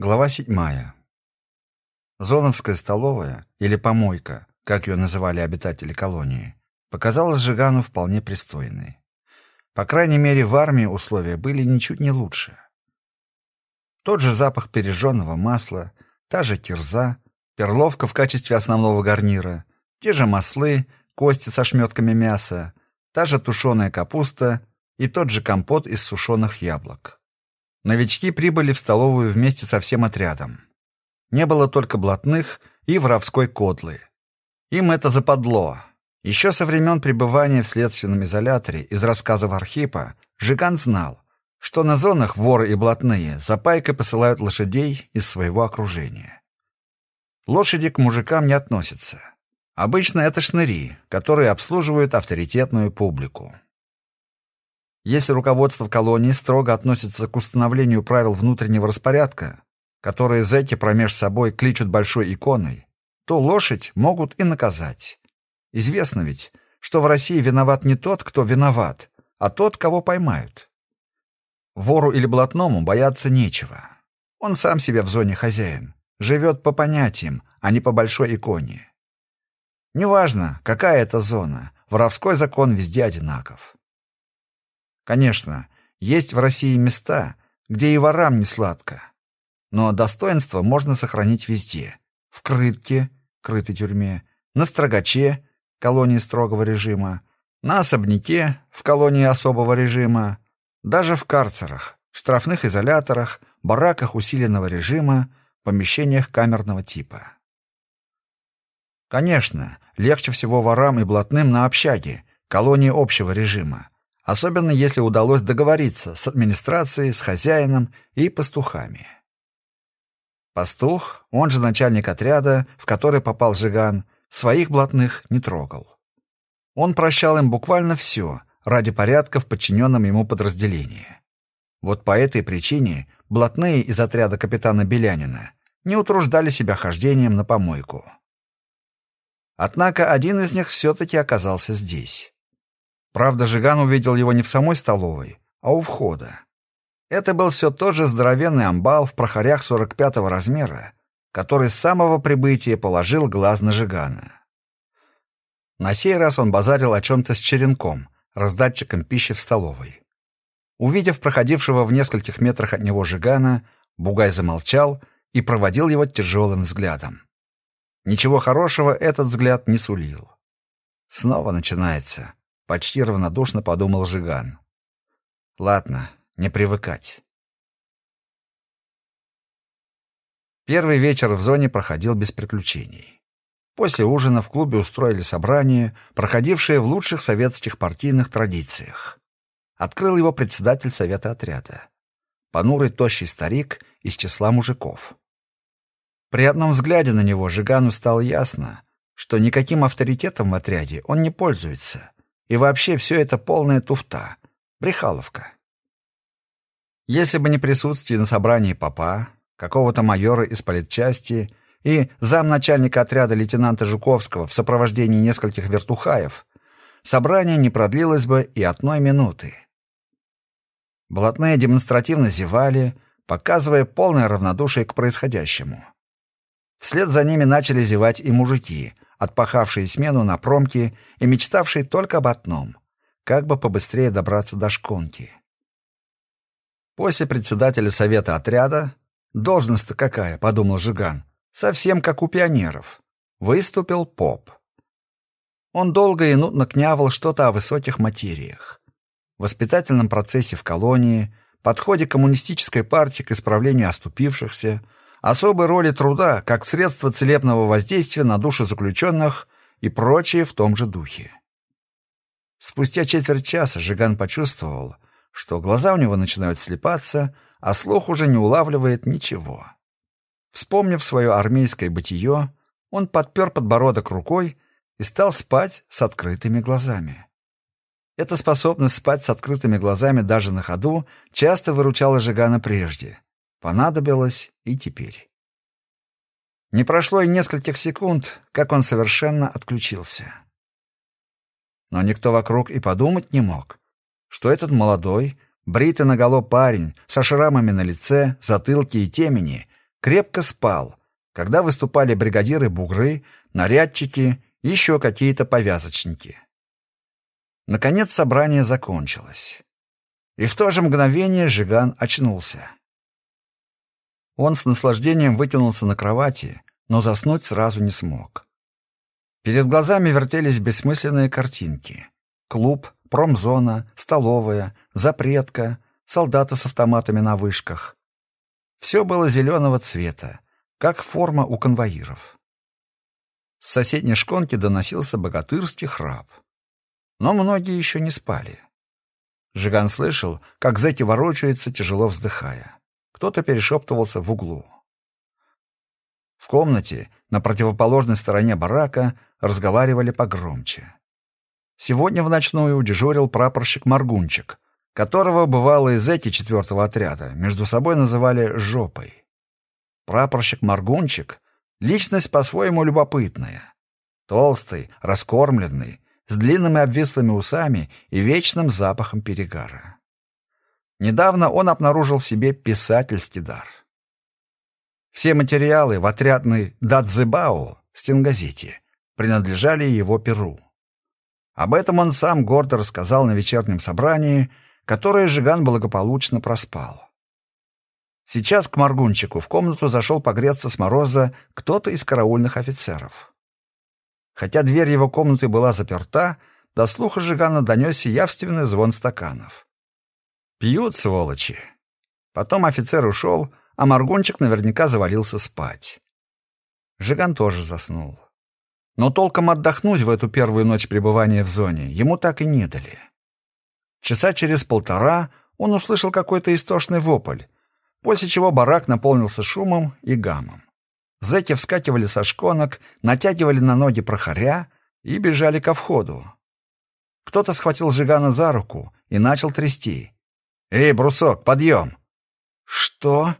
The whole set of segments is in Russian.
Глава седьмая. Зоновская столовая, или помойка, как ее называли обитатели колонии, показалась Жигану вполне пристойной. По крайней мере, в армии условия были ничуть не лучше. Тот же запах пережженного масла, та же кирза, перловка в качестве основного гарнира, те же маслы, кости со шметками мяса, та же тушеная капуста и тот же компот из сушеных яблок. Новички прибыли в столовую вместе со всем отрядом. Не было только блатных и воровской кодлы. Им это западло. Еще со времен пребывания в следственном изоляторе из рассказов Архипа Жиган знал, что на зонах воры и блатные за пайкой посылают лошадей из своего окружения. Лошади к мужикам не относятся. Обычно это шныри, которые обслуживают авторитетную публику. Если руководство колонии строго относится к установлению правил внутреннего распорядка, которые зэки промеж собой кличут большой иконой, то лошадь могут и наказать. Известно ведь, что в России виноват не тот, кто виноват, а тот, кого поймают. Вору или блатному бояться нечего. Он сам себе в зоне хозяин, живет по понятиям, а не по большой иконе. Неважно, какая это зона, воровской закон везде одинаков. Конечно, есть в России места, где и ворам не сладко. Но достоинство можно сохранить везде. В Крытке, крытой тюрьме, на Строгаче, колонии строгого режима, на Особняке, в колонии особого режима, даже в карцерах, штрафных изоляторах, бараках усиленного режима, помещениях камерного типа. Конечно, легче всего ворам и блатным на общаге, колонии общего режима, особенно если удалось договориться с администрацией, с хозяином и пастухами. Пастух, он же начальник отряда, в который попал Жиган, своих блатных не трогал. Он прощал им буквально все ради порядка в подчиненном ему подразделении. Вот по этой причине блатные из отряда капитана Белянина не утруждали себя хождением на помойку. Однако один из них все-таки оказался здесь. Правда, Жиган увидел его не в самой столовой, а у входа. Это был все тот же здоровенный амбал в прохорях 45-го размера, который с самого прибытия положил глаз на Жигана. На сей раз он базарил о чем-то с черенком, раздатчиком пищи в столовой. Увидев проходившего в нескольких метрах от него Жигана, Бугай замолчал и проводил его тяжелым взглядом. Ничего хорошего этот взгляд не сулил. Снова начинается. Почти равнодушно подумал Жиган. Ладно, не привыкать. Первый вечер в зоне проходил без приключений. После ужина в клубе устроили собрание, проходившее в лучших советских партийных традициях. Открыл его председатель совета отряда. Понурый тощий старик из числа мужиков. При одном взгляде на него Жигану стало ясно, что никаким авторитетом в отряде он не пользуется, и вообще все это полная туфта, брехаловка. Если бы не присутствие на собрании папа, какого-то майора из политчасти и замначальника отряда лейтенанта Жуковского в сопровождении нескольких вертухаев, собрание не продлилось бы и одной минуты. Блатные демонстративно зевали, показывая полное равнодушие к происходящему. Вслед за ними начали зевать и мужики — отпахавшие смену на промке и мечтавшие только об одном — как бы побыстрее добраться до шконки. После председателя совета отряда «Должность-то какая?» — подумал Жиган. «Совсем как у пионеров». Выступил поп. Он долго и нудно княвал что-то о высоких материях. Воспитательном процессе в колонии, подходе коммунистической партии к исправлению оступившихся — особой роли труда как средство целебного воздействия на души заключенных и прочее в том же духе. Спустя четверть часа Жиган почувствовал, что глаза у него начинают слепаться, а слух уже не улавливает ничего. Вспомнив свое армейское бытие, он подпер подбородок рукой и стал спать с открытыми глазами. Эта способность спать с открытыми глазами даже на ходу часто выручала Жигана прежде — Понадобилось и теперь. Не прошло и нескольких секунд, как он совершенно отключился. Но никто вокруг и подумать не мог, что этот молодой, бритый наголо парень со шрамами на лице, затылке и темени крепко спал, когда выступали бригадиры бугры, нарядчики еще какие-то повязочники. Наконец собрание закончилось. И в то же мгновение Жиган очнулся. Он с наслаждением вытянулся на кровати, но заснуть сразу не смог. Перед глазами вертелись бессмысленные картинки. Клуб, промзона, столовая, запретка, солдаты с автоматами на вышках. Все было зеленого цвета, как форма у конвоиров. С соседней шконки доносился богатырский храп. Но многие еще не спали. Жиган слышал, как зэки ворочаются, тяжело вздыхая. Кто-то перешептывался в углу. В комнате, на противоположной стороне барака, разговаривали погромче. Сегодня в ночную дежурил прапорщик Маргунчик, которого бывалые зэки четвертого отряда между собой называли «жопой». Прапорщик Маргунчик — личность по-своему любопытная. Толстый, раскормленный, с длинными обвислыми усами и вечным запахом перегара. Недавно он обнаружил в себе писательский дар. Все материалы в отрядной «Дадзебао» стенгазете принадлежали его перу. Об этом он сам гордо рассказал на вечернем собрании, которое Жиган благополучно проспал. Сейчас к Маргунчику в комнату зашел погреться с мороза кто-то из караульных офицеров. Хотя дверь его комнаты была заперта, до слуха Жигана донесся явственный звон стаканов. Пьют, сволочи. Потом офицер ушел, а Маргунчик наверняка завалился спать. Жиган тоже заснул. Но толком отдохнуть в эту первую ночь пребывания в зоне ему так и не дали. Часа через полтора он услышал какой-то истошный вопль, после чего барак наполнился шумом и гамом. Зэки вскакивали со шконок, натягивали на ноги прохоря и бежали ко входу. Кто-то схватил Жигана за руку и начал трясти. «Эй, брусок, подъем!» «Что?»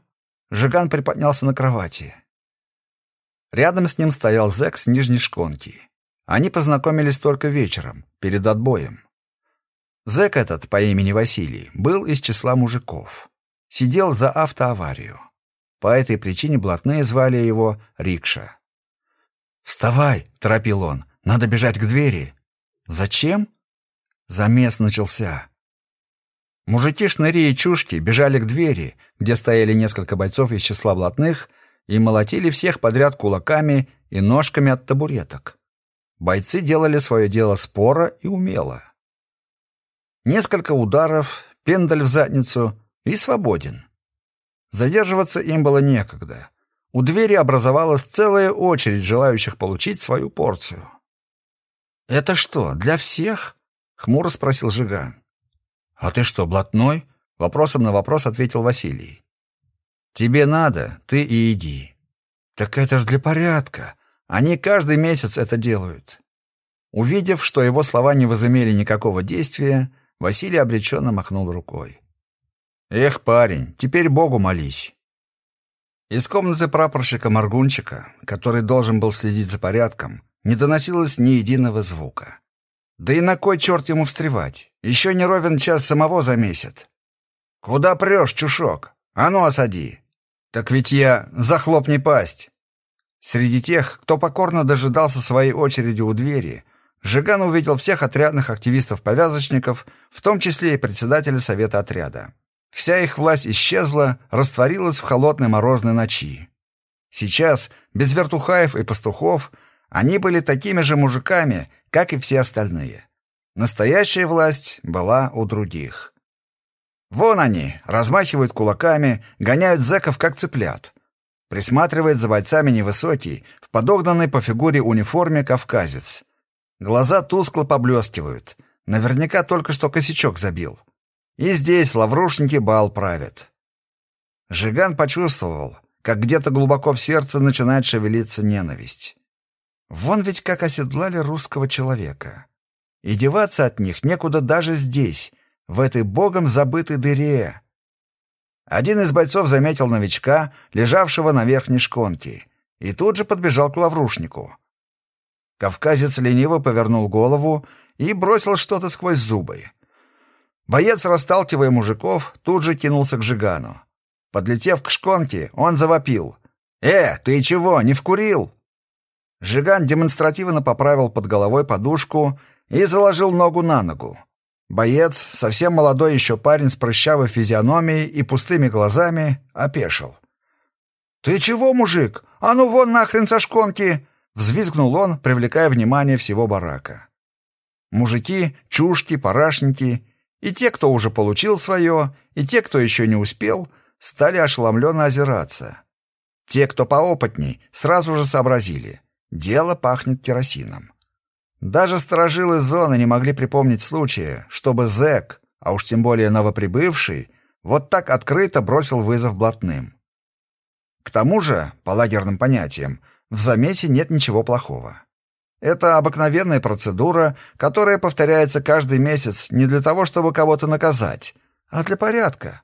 Жиган приподнялся на кровати. Рядом с ним стоял зэк с нижней шконки. Они познакомились только вечером, перед отбоем. Зэк этот, по имени Василий, был из числа мужиков. Сидел за автоаварию. По этой причине блатные звали его Рикша. «Вставай!» — торопил он. «Надо бежать к двери!» «Зачем?» Замес начался. Мужики-шныри и чушки бежали к двери, где стояли несколько бойцов из числа блатных, и молотили всех подряд кулаками и ножками от табуреток. Бойцы делали свое дело споро и умело. Несколько ударов, пендаль в задницу и свободен. Задерживаться им было некогда. У двери образовалась целая очередь желающих получить свою порцию. «Это что, для всех?» — хмуро спросил Жиган. «А ты что, блатной?» — вопросом на вопрос ответил Василий. «Тебе надо, ты и иди». «Так это ж для порядка. Они каждый месяц это делают». Увидев, что его слова не возымели никакого действия, Василий обреченно махнул рукой. Эх, парень, теперь Богу молись. Из комнаты прапорщика Маргунчика, который должен был следить за порядком, не доносилось ни единого звука. Да и на кой черт ему встревать? Еще не ровен час самого замесят. «Куда прешь, чушок? А ну, осади!» «Так ведь я... Захлопни пасть!» Среди тех, кто покорно дожидался своей очереди у двери, Жиган увидел всех отрядных активистов-повязочников, в том числе и председателя совета отряда. Вся их власть исчезла, растворилась в холодной морозной ночи. Сейчас, без вертухаев и пастухов, они были такими же мужиками, как и все остальные. Настоящая власть была у других. Вон они, размахивают кулаками, гоняют зэков, как цыплят. Присматривает за бойцами невысокий, в подогнанной по фигуре униформе кавказец. Глаза тускло поблескивают. Наверняка только что косячок забил. И здесь лаврушники бал правят. Жиган почувствовал, как где-то глубоко в сердце начинает шевелиться ненависть. Вон ведь как оседлали русского человека. И деваться от них некуда даже здесь, в этой богом забытой дыре. Один из бойцов заметил новичка, лежавшего на верхней шконке, и тут же подбежал к лаврушнику. Кавказец лениво повернул голову и бросил что-то сквозь зубы. Боец, расталкивая мужиков, тут же кинулся к Жигану. Подлетев к шконке, он завопил. «Э, ты чего, не вкурил?» Жиган демонстративно поправил под головой подушку и заложил ногу на ногу. Боец, совсем молодой еще парень с прыщавой физиономией и пустыми глазами, опешил. «Ты чего, мужик? А ну вон нахрен со шконки!» Взвизгнул он, привлекая внимание всего барака. Мужики, чушки, парашники и те, кто уже получил свое, и те, кто еще не успел, стали ошеломленно озираться. Те, кто поопытней, сразу же сообразили. Дело пахнет керосином. Даже сторожилы зоны не могли припомнить случая, чтобы зэк, а уж тем более новоприбывший, вот так открыто бросил вызов блатным. К тому же, по лагерным понятиям, в замесе нет ничего плохого. Это обыкновенная процедура, которая повторяется каждый месяц не для того, чтобы кого-то наказать, а для порядка.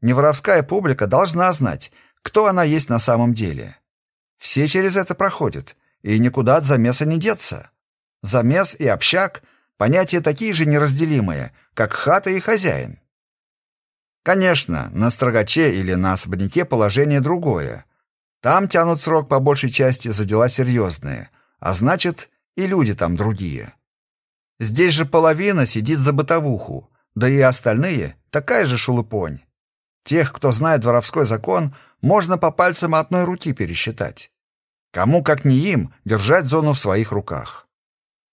Неворовская публика должна знать, кто она есть на самом деле. Все через это проходят, и никуда от замеса не деться. Замес и общак — понятия такие же неразделимые, как хата и хозяин. Конечно, на строгаче или на особняке положение другое. Там тянут срок по большей части за дела серьезные, а значит, и люди там другие. Здесь же половина сидит за бытовуху, да и остальные — такая же шелупонь. Тех, кто знает воровской закон, можно по пальцам одной руки пересчитать. Кому, как не им, держать зону в своих руках.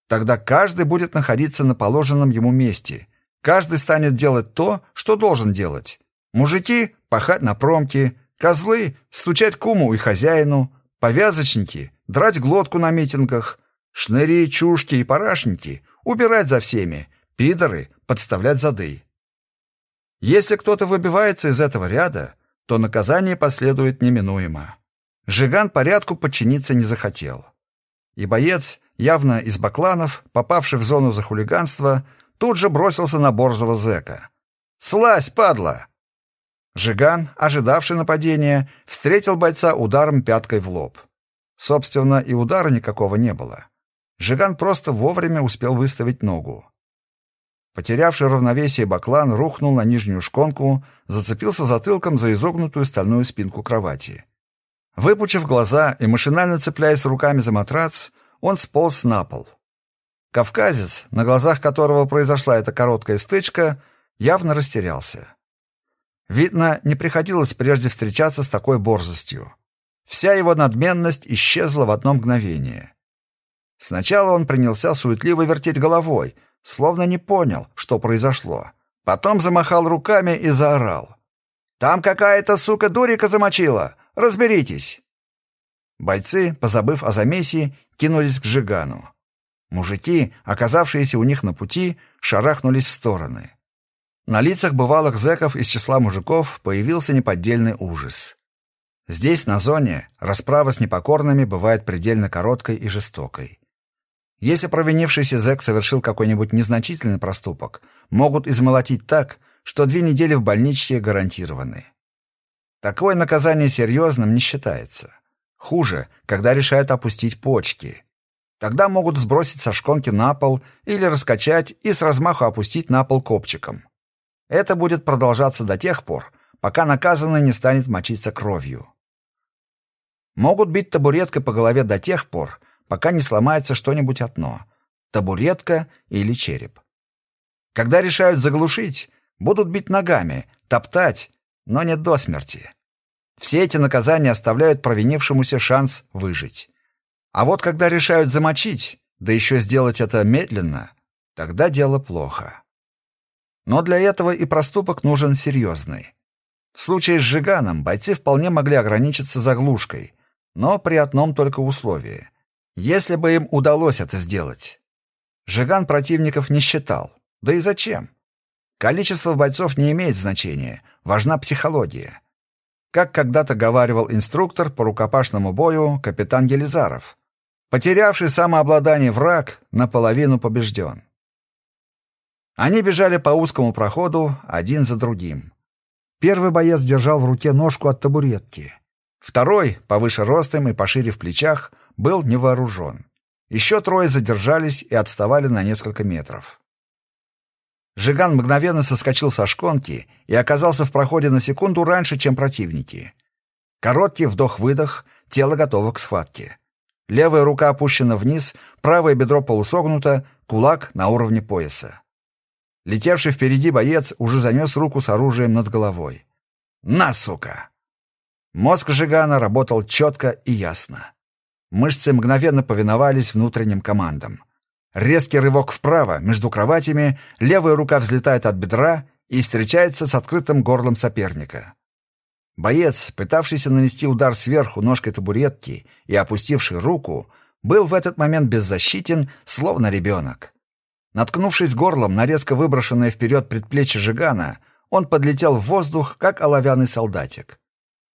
Тогда каждый будет находиться на положенном ему месте. Каждый станет делать то, что должен делать. Мужики — пахать на промке, козлы — стучать куму и хозяину, повязочники — драть глотку на митингах, шныри, чушки и парашники — убирать за всеми, пидоры — подставлять зады. Если кто-то выбивается из этого ряда, то наказание последует неминуемо. Жиган порядку подчиниться не захотел. И боец, явно из бакланов, попавший в зону за хулиганство, тут же бросился на борзого зэка. «Слазь, падла!» Жиган, ожидавший нападения, встретил бойца ударом пяткой в лоб. Собственно, и удара никакого не было. Жиган просто вовремя успел выставить ногу. Потерявший равновесие баклан рухнул на нижнюю шконку, зацепился затылком за изогнутую стальную спинку кровати. Выпучив глаза и машинально цепляясь руками за матрац, он сполз на пол. Кавказец, на глазах которого произошла эта короткая стычка, явно растерялся. Видно, не приходилось прежде встречаться с такой борзостью. Вся его надменность исчезла в одно мгновение. Сначала он принялся суетливо вертеть головой, словно не понял, что произошло. Потом замахал руками и заорал. «Там какая-то сука дурика замочила! Разберитесь!» Бойцы, позабыв о замесе, кинулись к Жигану. Мужики, оказавшиеся у них на пути, шарахнулись в стороны. На лицах бывалых зэков из числа мужиков появился неподдельный ужас. Здесь, на зоне, расправа с непокорными бывает предельно короткой и жестокой. Если провинившийся зэк совершил какой-нибудь незначительный проступок, могут измолотить так, что две недели в больничке гарантированы. Такое наказание серьезным не считается. Хуже, когда решают опустить почки. Тогда могут сбросить со шконки на пол или раскачать и с размаху опустить на пол копчиком. Это будет продолжаться до тех пор, пока наказанный не станет мочиться кровью. Могут бить табуреткой по голове до тех пор, пока не сломается что-нибудь одно — табуретка или череп. Когда решают заглушить, будут бить ногами, топтать, но не до смерти. Все эти наказания оставляют провинившемуся шанс выжить. А вот когда решают замочить, да еще сделать это медленно, тогда дело плохо. Но для этого и проступок нужен серьезный. В случае с Жиганом бойцы вполне могли ограничиться заглушкой, но при одном только условии. Если бы им удалось это сделать. Жиган противников не считал. Да и зачем? Количество бойцов не имеет значения, важна психология. Как когда-то говаривал инструктор по рукопашному бою капитан Елизаров. Потерявший самообладание враг наполовину побежден. Они бежали по узкому проходу один за другим. Первый боец держал в руке ножку от табуретки. Второй, повыше ростом и пошире в плечах, был невооружен. Еще трое задержались и отставали на несколько метров. Жиган мгновенно соскочил со шконки и оказался в проходе на секунду раньше, чем противники. Короткий вдох-выдох, тело готово к схватке. Левая рука опущена вниз, правое бедро полусогнуто, кулак на уровне пояса. Летевший впереди боец уже занес руку с оружием над головой. «На, сука!» Мозг Жигана работал четко и ясно. Мышцы мгновенно повиновались внутренним командам. Резкий рывок вправо, между кроватями, левая рука взлетает от бедра и встречается с открытым горлом соперника. Боец, пытавшийся нанести удар сверху ножкой табуретки и опустивший руку, был в этот момент беззащитен, словно ребенок. Наткнувшись горлом на резко выброшенное вперед предплечье Жигана, он подлетел в воздух, как оловянный солдатик.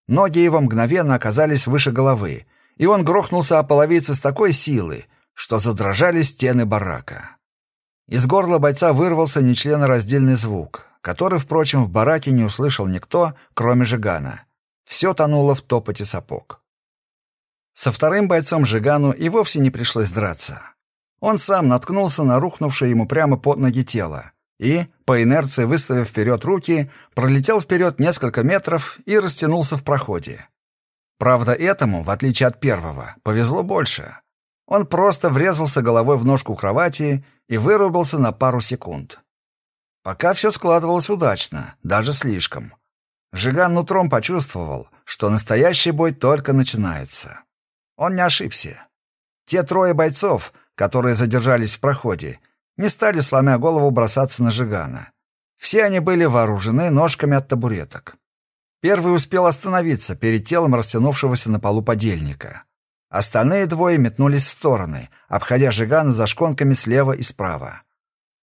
Ноги его мгновенно оказались выше головы, и он грохнулся о половице с такой силы, что задрожали стены барака. Из горла бойца вырвался нечленораздельный звук, который, впрочем, в бараке не услышал никто, кроме Жигана. Все тонуло в топоте сапог. Со вторым бойцом Жигану и вовсе не пришлось драться. Он сам наткнулся на рухнувшее ему прямо под ноги тело и, по инерции выставив вперед руки, пролетел вперед несколько метров и растянулся в проходе. Правда, этому, в отличие от первого, повезло больше. Он просто врезался головой в ножку кровати и вырубился на пару секунд. Пока все складывалось удачно, даже слишком. Жиган нутром почувствовал, что настоящий бой только начинается. Он не ошибся. Те трое бойцов, которые задержались в проходе, не стали, сломя голову, бросаться на Жигана. Все они были вооружены ножками от табуреток. Первый успел остановиться перед телом растянувшегося на полу подельника. Остальные двое метнулись в стороны, обходя Жигана за шконками слева и справа.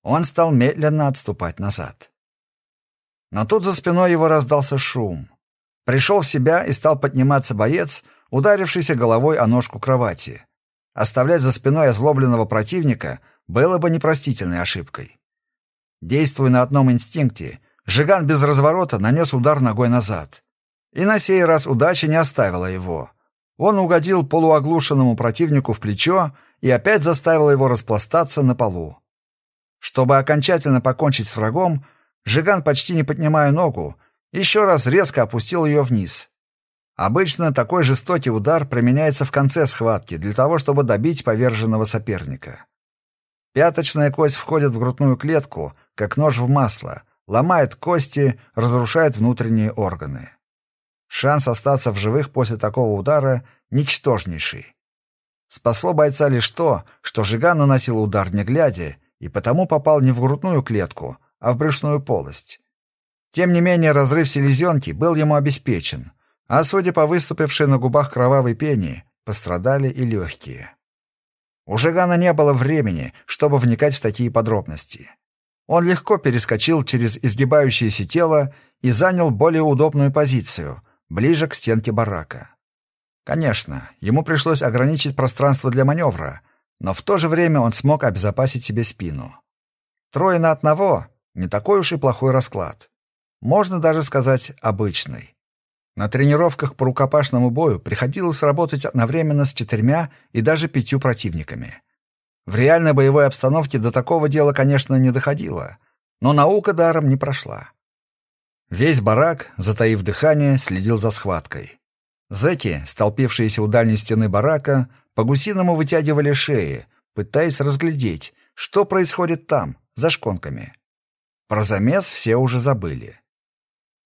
Он стал медленно отступать назад. Но тут за спиной его раздался шум. Пришел в себя и стал подниматься боец, ударившийся головой о ножку кровати. Оставлять за спиной озлобленного противника было бы непростительной ошибкой. Действуя на одном инстинкте, Жиган без разворота нанес удар ногой назад. И на сей раз удача не оставила его. Он угодил полуоглушенному противнику в плечо и опять заставил его распластаться на полу. Чтобы окончательно покончить с врагом, Жиган, почти не поднимая ногу, еще раз резко опустил ее вниз. Обычно такой жестокий удар применяется в конце схватки для того, чтобы добить поверженного соперника. Пяточная кость входит в грудную клетку, как нож в масло, ломает кости, разрушает внутренние органы. Шанс остаться в живых после такого удара ничтожнейший. Спасло бойца лишь то, что Жиган наносил удар не глядя, и потому попал не в грудную клетку, а в брюшную полость. Тем не менее, разрыв селезенки был ему обеспечен, а судя по выступившей на губах кровавой пене, пострадали и легкие. У Жигана не было времени, чтобы вникать в такие подробности. Он легко перескочил через изгибающееся тело и занял более удобную позицию, ближе к стенке барака. Конечно, ему пришлось ограничить пространство для маневра, но в то же время он смог обезопасить себе спину. Трое на одного — не такой уж и плохой расклад. Можно даже сказать, обычный. На тренировках по рукопашному бою приходилось работать одновременно с четырьмя и даже пятью противниками. В реальной боевой обстановке до такого дела, конечно, не доходило, но наука даром не прошла. Весь барак, затаив дыхание, следил за схваткой. Зэки, столпившиеся у дальней стены барака, по-гусиному вытягивали шеи, пытаясь разглядеть, что происходит там, за шконками. Про замес все уже забыли.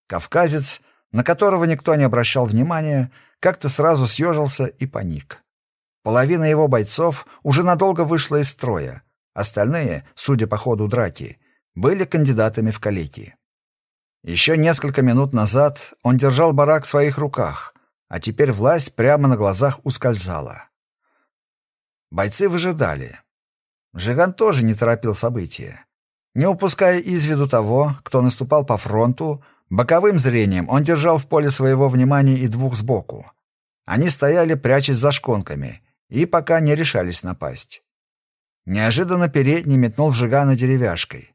Кавказец, на которого никто не обращал внимания, как-то сразу съежился и паник. Половина его бойцов уже надолго вышла из строя, остальные, судя по ходу драки, были кандидатами в калеки. Еще несколько минут назад он держал барак в своих руках, а теперь власть прямо на глазах ускользала. Бойцы выжидали. Жиган тоже не торопил события. Не упуская из виду того, кто наступал по фронту, боковым зрением он держал в поле своего внимания и двух сбоку. Они стояли, прячась за шконками, и пока не решались напасть. Неожиданно передний метнул в Жигана деревяшкой.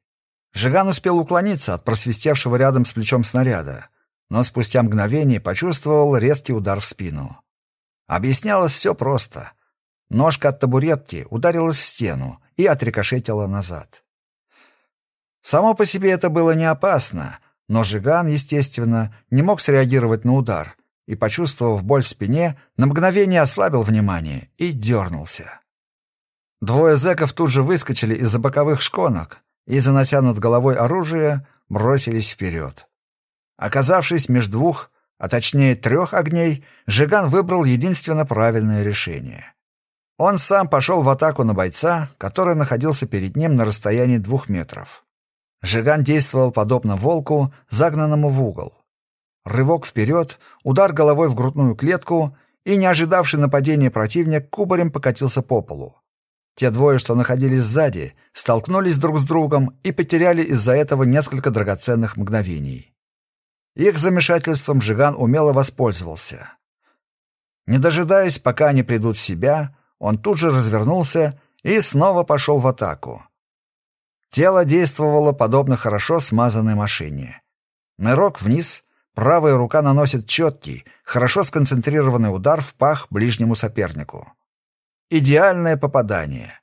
Жиган успел уклониться от просвистевшего рядом с плечом снаряда, но спустя мгновение почувствовал резкий удар в спину. Объяснялось все просто. Ножка от табуретки ударилась в стену и отрикошетила назад. Само по себе это было не опасно, но Жиган, естественно, не мог среагировать на удар и, почувствовав боль в спине, на мгновение ослабил внимание и дернулся. Двое зэков тут же выскочили из-за боковых шконок и, занося над головой оружие, бросились вперед. Оказавшись между двух, а точнее трех огней, Жиган выбрал единственно правильное решение. Он сам пошел в атаку на бойца, который находился перед ним на расстоянии двух метров. Жиган действовал подобно волку, загнанному в угол. Рывок вперед, удар головой в грудную клетку, и не ожидавший нападения противник кубарем покатился по полу. Те двое, что находились сзади, столкнулись друг с другом и потеряли из-за этого несколько драгоценных мгновений. Их замешательством Жиган умело воспользовался. Не дожидаясь, пока они придут в себя, он тут же развернулся и снова пошел в атаку. Тело действовало подобно хорошо смазанной машине. Нырок вниз, правая рука наносит четкий, хорошо сконцентрированный удар в пах ближнему сопернику. Идеальное попадание.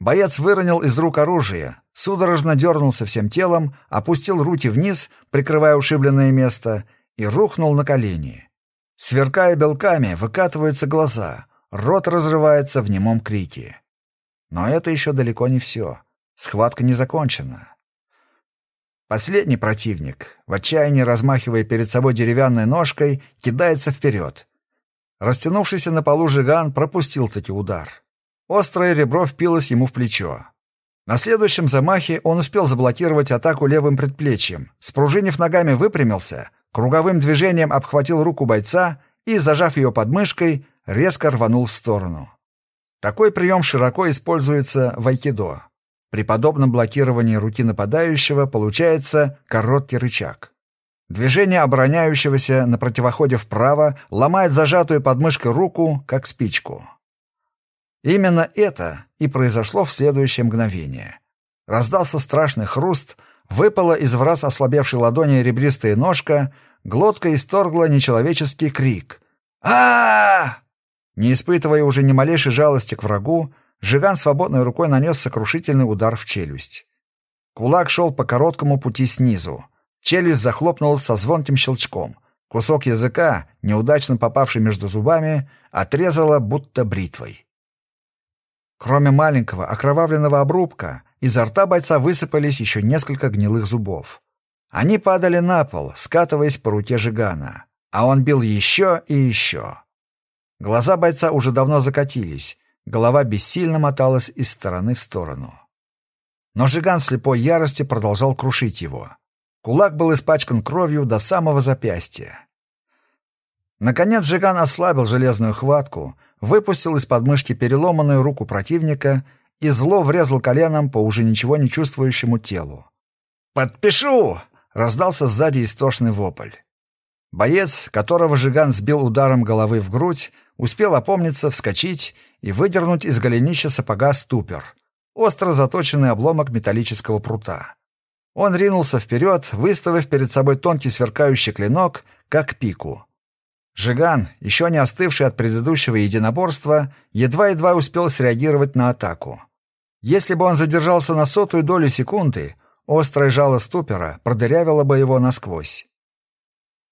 Боец выронил из рук оружие, судорожно дернулся всем телом, опустил руки вниз, прикрывая ушибленное место, и рухнул на колени. Сверкая белками, выкатываются глаза, рот разрывается в немом крике. Но это еще далеко не все. Схватка не закончена. Последний противник, в отчаянии размахивая перед собой деревянной ножкой, кидается вперед. Растянувшийся на полу Жиган пропустил таки удар. Острое ребро впилось ему в плечо. На следующем замахе он успел заблокировать атаку левым предплечьем. Спружинив ногами, выпрямился, круговым движением обхватил руку бойца и, зажав ее подмышкой, резко рванул в сторону. Такой прием широко используется в айкидо. При подобном блокировании руки нападающего получается короткий рычаг. Движение обороняющегося на противоходе вправо ломает зажатую подмышкой руку, как спичку. Именно это и произошло в следующее мгновение. Раздался страшный хруст, выпала из враз ослабевшей ладони ребристая ножка, глотка исторгла нечеловеческий крик. а, Не испытывая уже ни малейшей жалости к врагу, Жиган свободной рукой нанес сокрушительный удар в челюсть. Кулак шел по короткому пути снизу. Челюсть захлопнулась со звонким щелчком. Кусок языка, неудачно попавший между зубами, отрезало будто бритвой. Кроме маленького окровавленного обрубка, изо рта бойца высыпались еще несколько гнилых зубов. Они падали на пол, скатываясь по руке Жигана, а он бил еще и еще. Глаза бойца уже давно закатились, голова бессильно моталась из стороны в сторону. Но Жиган в слепой ярости продолжал крушить его. Кулак был испачкан кровью до самого запястья. Наконец Жиган ослабил железную хватку, выпустил из подмышки переломанную руку противника и зло врезал коленом по уже ничего не чувствующему телу. «Подпишу!» — раздался сзади истошный вопль. Боец, которого Жиган сбил ударом головы в грудь, успел опомниться, вскочить и выдернуть из голенища сапога ступер, остро заточенный обломок металлического прута. Он ринулся вперед, выставив перед собой тонкий сверкающий клинок, как пику. Жиган, еще не остывший от предыдущего единоборства, едва-едва успел среагировать на атаку. Если бы он задержался на сотую долю секунды, острое жало ступера продырявило бы его насквозь.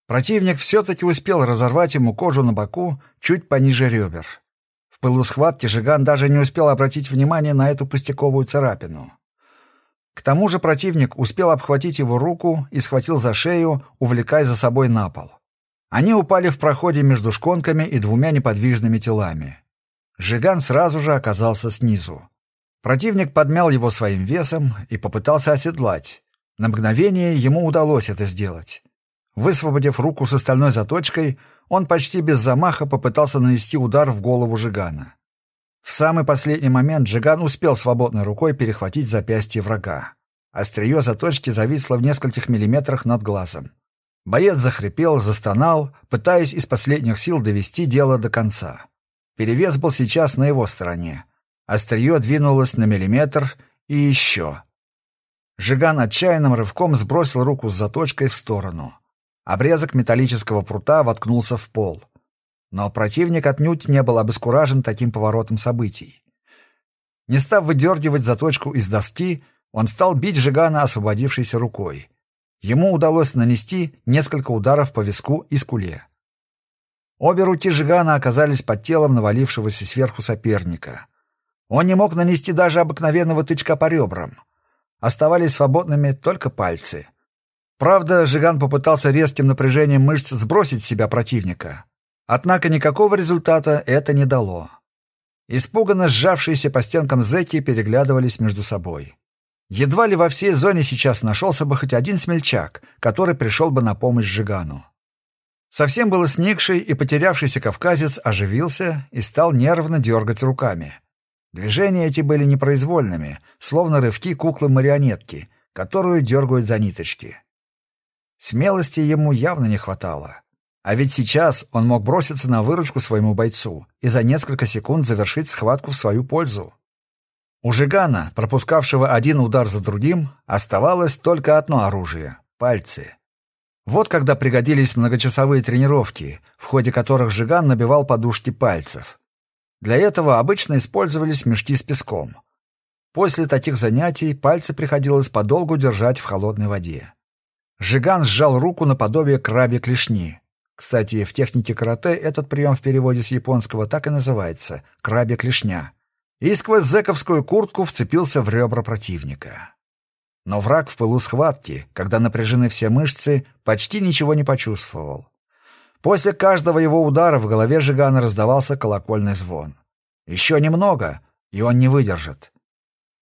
Противник все-таки успел разорвать ему кожу на боку чуть пониже ребер. В пылу схватки Жиган даже не успел обратить внимание на эту пустяковую царапину. К тому же противник успел обхватить его руку и схватил за шею, увлекая за собой на пол. Они упали в проходе между шконками и двумя неподвижными телами. Жиган сразу же оказался снизу. Противник подмял его своим весом и попытался оседлать. На мгновение ему удалось это сделать. Высвободив руку с остальной заточкой, он почти без замаха попытался нанести удар в голову Жигана. В самый последний момент Джиган успел свободной рукой перехватить запястье врага. Острие заточки зависло в нескольких миллиметрах над глазом. Боец захрипел, застонал, пытаясь из последних сил довести дело до конца. Перевес был сейчас на его стороне. Острие двинулось на миллиметр и еще. Жиган отчаянным рывком сбросил руку с заточкой в сторону. Обрезок металлического прута воткнулся в пол. Но противник отнюдь не был обескуражен таким поворотом событий. Не став выдергивать заточку из доски, он стал бить Жигана освободившейся рукой. Ему удалось нанести несколько ударов по виску и скуле. Обе руки Жигана оказались под телом навалившегося сверху соперника. Он не мог нанести даже обыкновенного тычка по ребрам. Оставались свободными только пальцы. Правда, Жиган попытался резким напряжением мышц сбросить с себя противника. Однако никакого результата это не дало. Испуганно сжавшиеся по стенкам зэки переглядывались между собой. Едва ли во всей зоне сейчас нашелся бы хоть один смельчак, который пришел бы на помощь Жигану. Совсем было сникший и потерявшийся кавказец оживился и стал нервно дергать руками. Движения эти были непроизвольными, словно рывки куклы-марионетки, которую дергают за ниточки. Смелости ему явно не хватало. А ведь сейчас он мог броситься на выручку своему бойцу и за несколько секунд завершить схватку в свою пользу. У Жигана, пропускавшего один удар за другим, оставалось только одно оружие — пальцы. Вот когда пригодились многочасовые тренировки, в ходе которых Жиган набивал подушки пальцев. Для этого обычно использовались мешки с песком. После таких занятий пальцы приходилось подолгу держать в холодной воде. Жиган сжал руку наподобие крабе клешни, кстати, в технике карате этот прием в переводе с японского так и называется — крабья клешня. И сквозь зэковскую куртку вцепился в ребра противника. Но враг в пылу схватки, когда напряжены все мышцы, почти ничего не почувствовал. После каждого его удара в голове Жигана раздавался колокольный звон. Еще немного, и он не выдержит.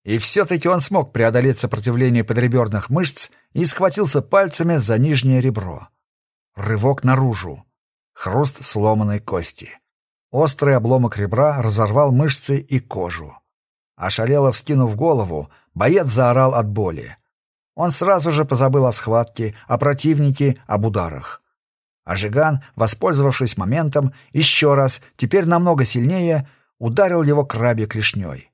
И все-таки он смог преодолеть сопротивление подреберных мышц и схватился пальцами за нижнее ребро. Рывок наружу. Хруст сломанной кости. Острый обломок ребра разорвал мышцы и кожу. Ошалело вскинув голову, боец заорал от боли. Он сразу же позабыл о схватке, о противнике, об ударах. А Жиган, воспользовавшись моментом, еще раз, теперь намного сильнее, ударил его крабе клешней.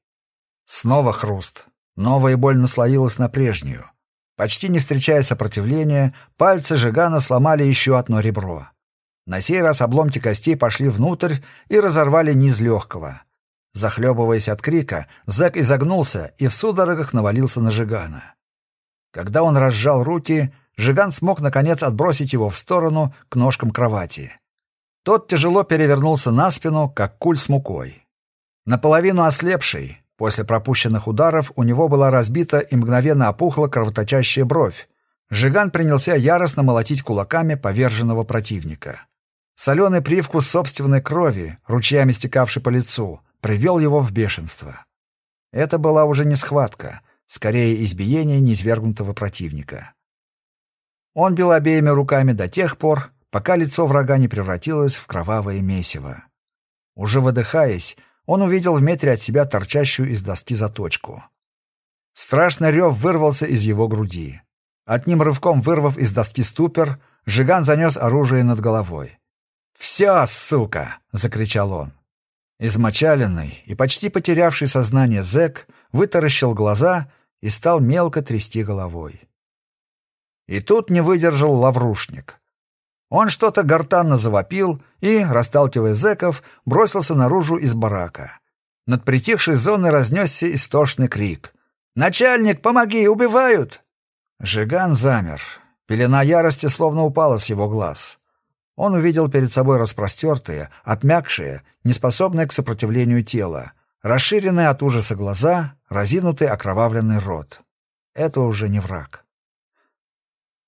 Снова хруст. Новая боль наслоилась на прежнюю. Почти не встречая сопротивления, пальцы Жигана сломали еще одно ребро. На сей раз обломки костей пошли внутрь и разорвали низ легкого. Захлебываясь от крика, зэк изогнулся и в судорогах навалился на Жигана. Когда он разжал руки, Жиган смог, наконец, отбросить его в сторону к ножкам кровати. Тот тяжело перевернулся на спину, как куль с мукой. Наполовину ослепший, После пропущенных ударов у него была разбита и мгновенно опухла кровоточащая бровь. Жиган принялся яростно молотить кулаками поверженного противника. Соленый привкус собственной крови, ручьями стекавший по лицу, привел его в бешенство. Это была уже не схватка, скорее избиение низвергнутого противника. Он бил обеими руками до тех пор, пока лицо врага не превратилось в кровавое месиво. Уже выдыхаясь, он увидел в метре от себя торчащую из доски заточку. Страшный рев вырвался из его груди. Одним рывком вырвав из доски ступер, Жиган занес оружие над головой. «Все, сука!» — закричал он. Измочаленный и почти потерявший сознание зэк вытаращил глаза и стал мелко трясти головой. И тут не выдержал лаврушник. Он что-то гортанно завопил и, расталкивая зэков, бросился наружу из барака. Над притихшей зоной разнесся истошный крик. «Начальник, помоги! Убивают!» Жиган замер. Пелена ярости словно упала с его глаз. Он увидел перед собой распростертые, обмякшие, неспособные к сопротивлению тела, расширенные от ужаса глаза, разинутый окровавленный рот. Это уже не враг.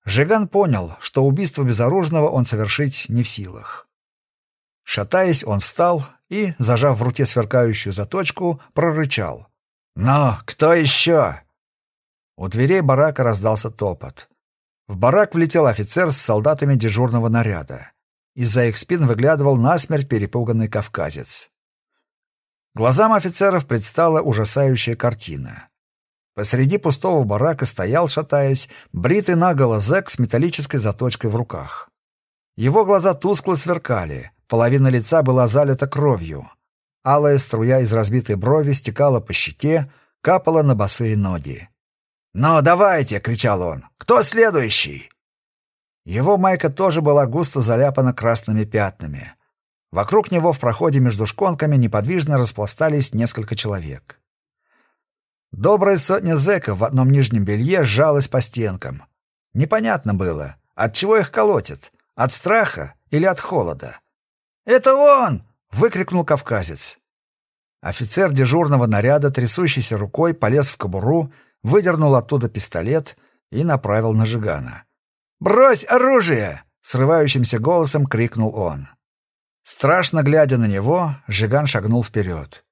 Жиган понял, что убийство безоружного он совершить не в силах. Шатаясь, он встал и, зажав в руке сверкающую заточку, прорычал. «Ну, кто еще?» У дверей барака раздался топот. В барак влетел офицер с солдатами дежурного наряда. Из-за их спин выглядывал насмерть перепуганный кавказец. Глазам офицеров предстала ужасающая картина. Посреди пустого барака стоял, шатаясь, бритый наголо зэк с металлической заточкой в руках. Его глаза тускло сверкали, половина лица была залита кровью. Алая струя из разбитой брови стекала по щеке, капала на босые ноги. «Ну, давайте!» — кричал он. «Кто следующий?» Его майка тоже была густо заляпана красными пятнами. Вокруг него в проходе между шконками неподвижно распластались несколько человек. Добрая сотня зэков в одном нижнем белье сжалась по стенкам. Непонятно было, от чего их колотит, от страха или от холода. «Это он!» — выкрикнул кавказец. Офицер дежурного наряда, трясущейся рукой, полез в кобуру, выдернул оттуда пистолет и направил на Жигана. «Брось оружие!» — срывающимся голосом крикнул он. Страшно глядя на него, Жиган шагнул вперед.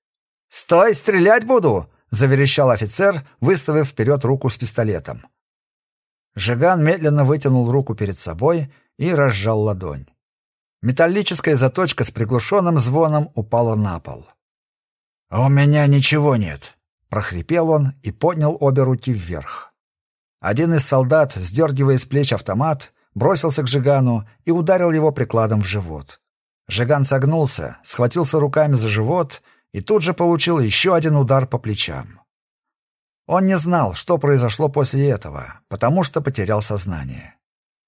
«Стой, стрелять буду!» — заверещал офицер, выставив вперед руку с пистолетом. Жиган медленно вытянул руку перед собой и разжал ладонь. Металлическая заточка с приглушенным звоном упала на пол. «У меня ничего нет», — прохрипел он и поднял обе руки вверх. Один из солдат, сдергивая с плеч автомат, бросился к Жигану и ударил его прикладом в живот. Жиган согнулся, схватился руками за живот и тут же получил еще один удар по плечам. Он не знал, что произошло после этого, потому что потерял сознание.